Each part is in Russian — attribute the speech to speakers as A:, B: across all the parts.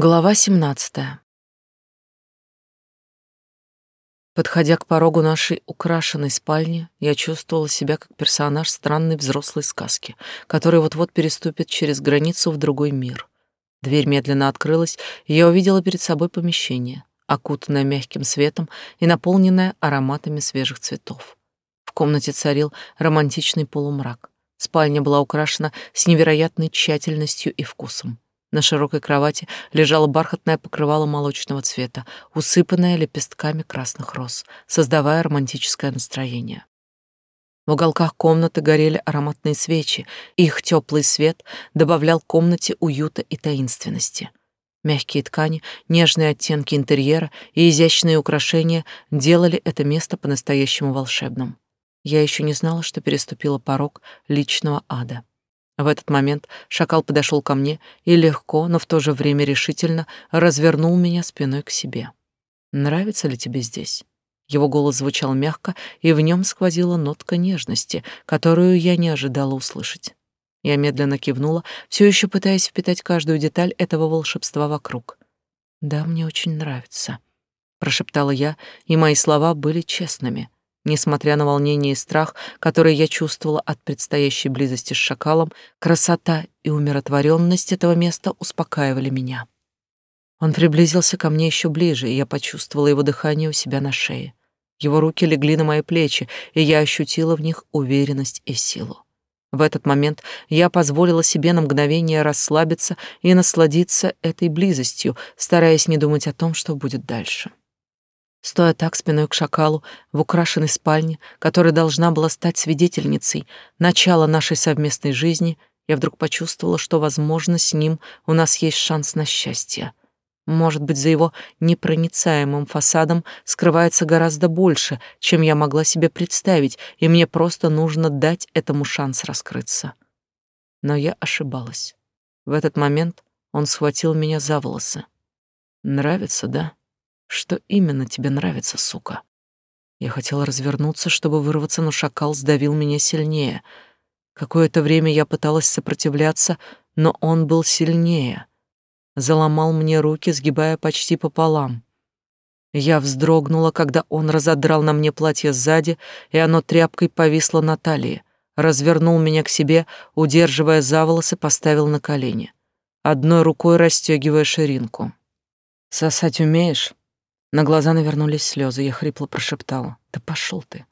A: Глава 17. Подходя к порогу нашей украшенной спальни, я чувствовала себя как персонаж странной взрослой сказки, который вот-вот переступит через границу в другой мир. Дверь медленно открылась, и я увидела перед собой помещение, окутанное мягким светом и наполненное ароматами свежих цветов. В комнате царил романтичный полумрак. Спальня была украшена с невероятной тщательностью и вкусом. На широкой кровати лежало бархатное покрывало молочного цвета, усыпанное лепестками красных роз, создавая романтическое настроение. В уголках комнаты горели ароматные свечи, их теплый свет добавлял комнате уюта и таинственности. Мягкие ткани, нежные оттенки интерьера и изящные украшения делали это место по-настоящему волшебным. Я еще не знала, что переступила порог личного ада. В этот момент шакал подошел ко мне и легко, но в то же время решительно развернул меня спиной к себе. «Нравится ли тебе здесь?» Его голос звучал мягко, и в нем сквозила нотка нежности, которую я не ожидала услышать. Я медленно кивнула, все еще пытаясь впитать каждую деталь этого волшебства вокруг. «Да, мне очень нравится», — прошептала я, и мои слова были честными — Несмотря на волнение и страх, которые я чувствовала от предстоящей близости с шакалом, красота и умиротворенность этого места успокаивали меня. Он приблизился ко мне еще ближе, и я почувствовала его дыхание у себя на шее. Его руки легли на мои плечи, и я ощутила в них уверенность и силу. В этот момент я позволила себе на мгновение расслабиться и насладиться этой близостью, стараясь не думать о том, что будет дальше. Стоя так спиной к шакалу в украшенной спальне, которая должна была стать свидетельницей начала нашей совместной жизни, я вдруг почувствовала, что, возможно, с ним у нас есть шанс на счастье. Может быть, за его непроницаемым фасадом скрывается гораздо больше, чем я могла себе представить, и мне просто нужно дать этому шанс раскрыться. Но я ошибалась. В этот момент он схватил меня за волосы. «Нравится, да?» Что именно тебе нравится, сука? Я хотела развернуться, чтобы вырваться, но шакал сдавил меня сильнее. Какое-то время я пыталась сопротивляться, но он был сильнее. Заломал мне руки, сгибая почти пополам. Я вздрогнула, когда он разодрал на мне платье сзади, и оно тряпкой повисло на талии. Развернул меня к себе, удерживая за волосы, поставил на колени, одной рукой расстегивая ширинку. «Сосать умеешь?» На глаза навернулись слезы, я хрипло прошептала. «Да пошел ты!»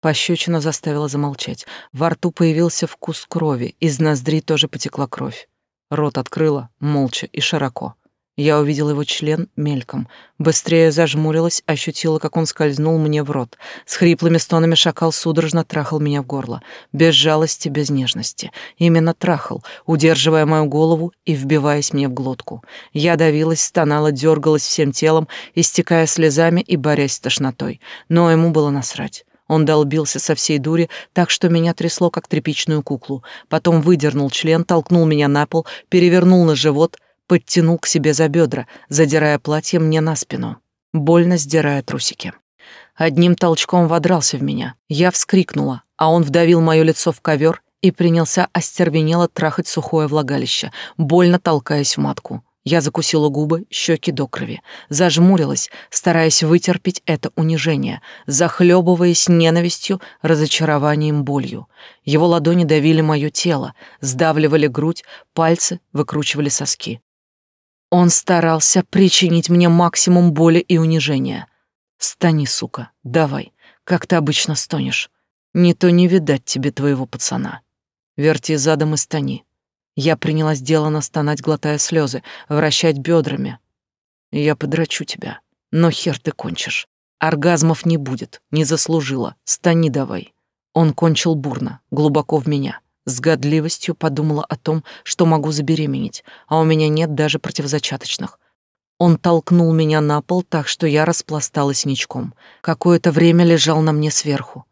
A: Пощечина заставила замолчать. Во рту появился вкус крови, из ноздри тоже потекла кровь. Рот открыла, молча и широко. Я увидела его член мельком. Быстрее зажмурилась, ощутила, как он скользнул мне в рот. С хриплыми стонами шакал судорожно трахал меня в горло. Без жалости, без нежности. Именно трахал, удерживая мою голову и вбиваясь мне в глотку. Я давилась, стонала, дергалась всем телом, истекая слезами и борясь с тошнотой. Но ему было насрать. Он долбился со всей дури, так что меня трясло, как тряпичную куклу. Потом выдернул член, толкнул меня на пол, перевернул на живот — подтянул к себе за бедра, задирая платье мне на спину, больно сдирая трусики. Одним толчком водрался в меня. Я вскрикнула, а он вдавил мое лицо в ковер и принялся остервенело трахать сухое влагалище, больно толкаясь в матку. Я закусила губы, щеки до крови, зажмурилась, стараясь вытерпеть это унижение, захлебываясь ненавистью, разочарованием, болью. Его ладони давили мое тело, сдавливали грудь, пальцы выкручивали соски. Он старался причинить мне максимум боли и унижения. Стани, сука, давай, как ты обычно стонешь. Не то не видать тебе твоего пацана. Верти задом и стани. Я принялась делано стонать, глотая слезы, вращать бедрами. Я подрачу тебя, но хер ты кончишь. Оргазмов не будет, не заслужила. Стани давай. Он кончил бурно, глубоко в меня. С годливостью подумала о том, что могу забеременеть, а у меня нет даже противозачаточных. Он толкнул меня на пол так, что я распласталась ничком. Какое-то время лежал на мне сверху.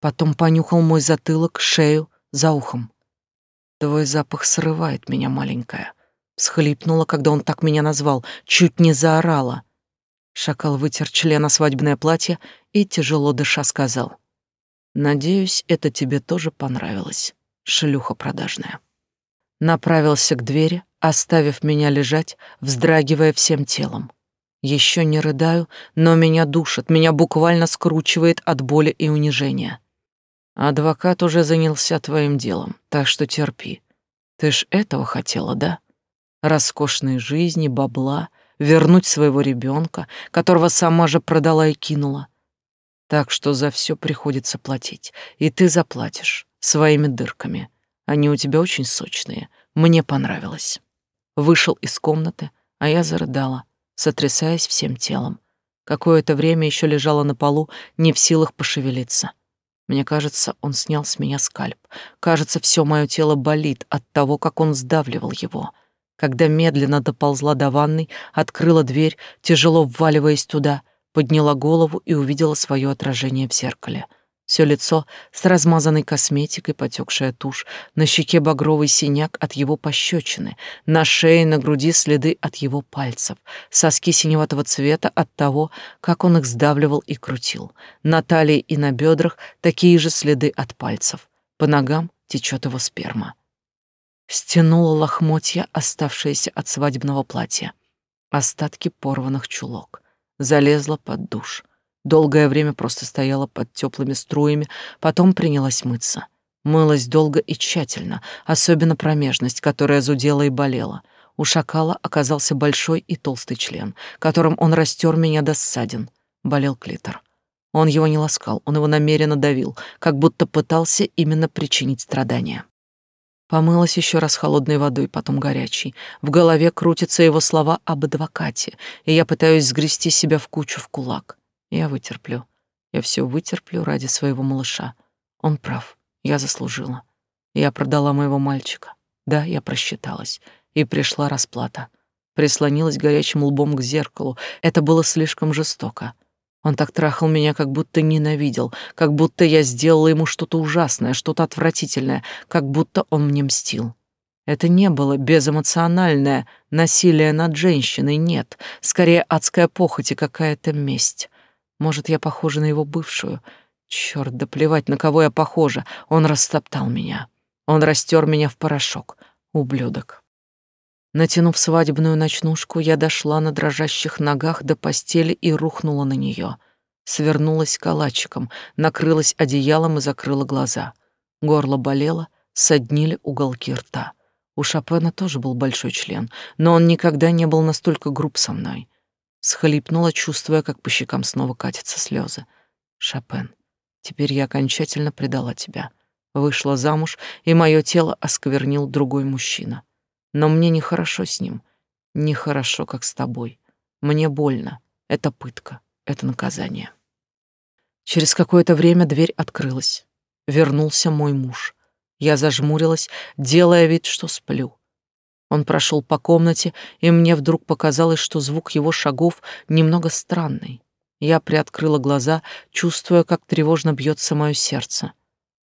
A: Потом понюхал мой затылок, шею, за ухом. «Твой запах срывает меня, маленькая», — всхлипнула, когда он так меня назвал, чуть не заорала. Шакал вытер члена свадебное платье и, тяжело дыша, сказал. «Надеюсь, это тебе тоже понравилось» шлюха продажная. Направился к двери, оставив меня лежать, вздрагивая всем телом. Еще не рыдаю, но меня душит, меня буквально скручивает от боли и унижения. Адвокат уже занялся твоим делом, так что терпи. Ты ж этого хотела, да? Роскошной жизни, бабла, вернуть своего ребенка, которого сама же продала и кинула. Так что за все приходится платить, и ты заплатишь своими дырками. Они у тебя очень сочные, мне понравилось. Вышел из комнаты, а я зарыдала, сотрясаясь всем телом. Какое-то время еще лежала на полу, не в силах пошевелиться. Мне кажется, он снял с меня скальп. Кажется, все мое тело болит от того, как он сдавливал его. Когда медленно доползла до ванной, открыла дверь, тяжело вваливаясь туда, подняла голову и увидела свое отражение в зеркале. Все лицо с размазанной косметикой, потекшая тушь, на щеке багровый синяк от его пощечины, на шее, на груди следы от его пальцев, соски синеватого цвета от того, как он их сдавливал и крутил, на талии и на бедрах такие же следы от пальцев, по ногам течет его сперма. Стянула лохмотья, оставшиеся от свадебного платья, остатки порванных чулок, залезла под душ — Долгое время просто стояла под теплыми струями, потом принялась мыться. Мылась долго и тщательно, особенно промежность, которая зудела и болела. У шакала оказался большой и толстый член, которым он растер меня до ссадин. Болел клитор. Он его не ласкал, он его намеренно давил, как будто пытался именно причинить страдания. Помылась еще раз холодной водой, потом горячей. В голове крутятся его слова об адвокате, и я пытаюсь сгрести себя в кучу в кулак. Я вытерплю. Я все вытерплю ради своего малыша. Он прав. Я заслужила. Я продала моего мальчика. Да, я просчиталась. И пришла расплата. Прислонилась горячим лбом к зеркалу. Это было слишком жестоко. Он так трахал меня, как будто ненавидел, как будто я сделала ему что-то ужасное, что-то отвратительное, как будто он мне мстил. Это не было безэмоциональное насилие над женщиной, нет, скорее адская похоть и какая-то месть. Может, я похожа на его бывшую? Черт, да плевать, на кого я похожа. Он растоптал меня. Он растер меня в порошок. Ублюдок. Натянув свадебную ночнушку, я дошла на дрожащих ногах до постели и рухнула на нее. Свернулась калачиком, накрылась одеялом и закрыла глаза. Горло болело, соднили уголки рта. У Шопена тоже был большой член, но он никогда не был настолько груб со мной схлипнула, чувствуя, как по щекам снова катятся слезы. Шопен, теперь я окончательно предала тебя. Вышла замуж, и мое тело осквернил другой мужчина. Но мне нехорошо с ним. Нехорошо, как с тобой. Мне больно. Это пытка. Это наказание. Через какое-то время дверь открылась. Вернулся мой муж. Я зажмурилась, делая вид, что сплю. Он прошел по комнате, и мне вдруг показалось, что звук его шагов немного странный. Я приоткрыла глаза, чувствуя, как тревожно бьется мое сердце.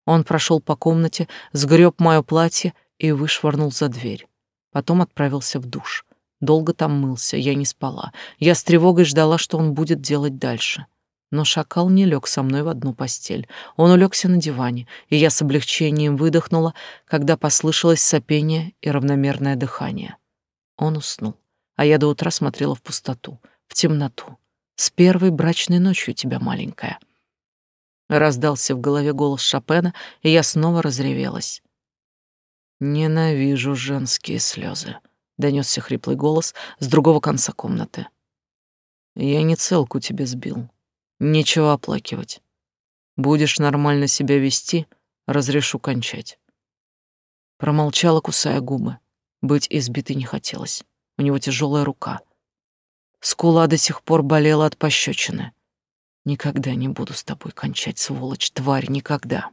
A: Он прошел по комнате, сгреб мое платье и вышвырнул за дверь. Потом отправился в душ. Долго там мылся, я не спала. Я с тревогой ждала, что он будет делать дальше. Но шакал не лег со мной в одну постель. Он улегся на диване, и я с облегчением выдохнула, когда послышалось сопение и равномерное дыхание. Он уснул, а я до утра смотрела в пустоту, в темноту. «С первой брачной ночью тебя, маленькая». Раздался в голове голос Шопена, и я снова разревелась. «Ненавижу женские слезы», — донесся хриплый голос с другого конца комнаты. «Я не целку тебе сбил, Нечего оплакивать. Будешь нормально себя вести, разрешу кончать. Промолчала, кусая губы. Быть избитой не хотелось. У него тяжелая рука. Скула до сих пор болела от пощечины. Никогда не буду с тобой кончать, сволочь, тварь, никогда.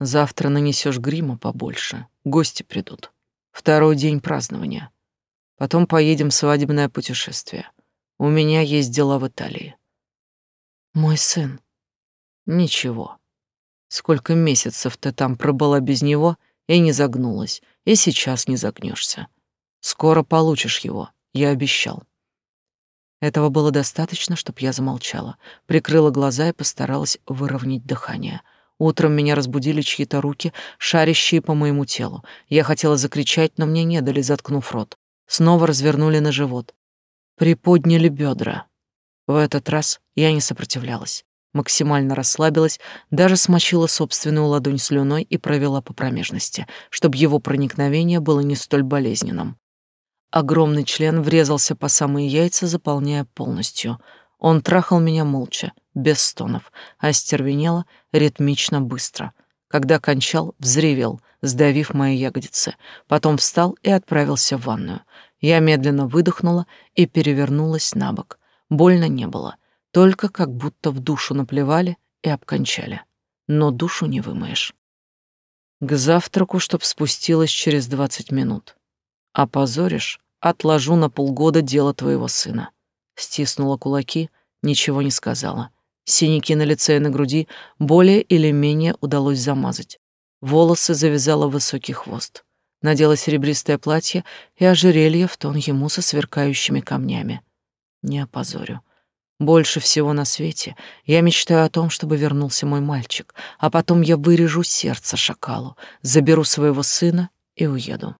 A: Завтра нанесешь грима побольше, гости придут. Второй день празднования. Потом поедем в свадебное путешествие. У меня есть дела в Италии. Мой сын. Ничего. Сколько месяцев ты там пробыла без него и не загнулась, и сейчас не загнешься. Скоро получишь его, я обещал. Этого было достаточно, чтобы я замолчала, прикрыла глаза и постаралась выровнять дыхание. Утром меня разбудили чьи-то руки, шарящие по моему телу. Я хотела закричать, но мне не дали, заткнув рот. Снова развернули на живот. Приподняли бедра. В этот раз я не сопротивлялась. Максимально расслабилась, даже смочила собственную ладонь слюной и провела по промежности, чтобы его проникновение было не столь болезненным. Огромный член врезался по самые яйца, заполняя полностью. Он трахал меня молча, без стонов, остервенело, ритмично, быстро. Когда кончал, взревел, сдавив мои ягодицы. Потом встал и отправился в ванную. Я медленно выдохнула и перевернулась на бок. Больно не было, только как будто в душу наплевали и обкончали. Но душу не вымоешь. К завтраку, чтоб спустилась через двадцать минут. Опозоришь, отложу на полгода дело твоего сына. Стиснула кулаки, ничего не сказала. Синяки на лице и на груди более или менее удалось замазать. Волосы завязала высокий хвост. Надела серебристое платье и ожерелье в тон ему со сверкающими камнями. Не опозорю. Больше всего на свете я мечтаю о том, чтобы вернулся мой мальчик, а потом я вырежу сердце шакалу, заберу своего сына и уеду.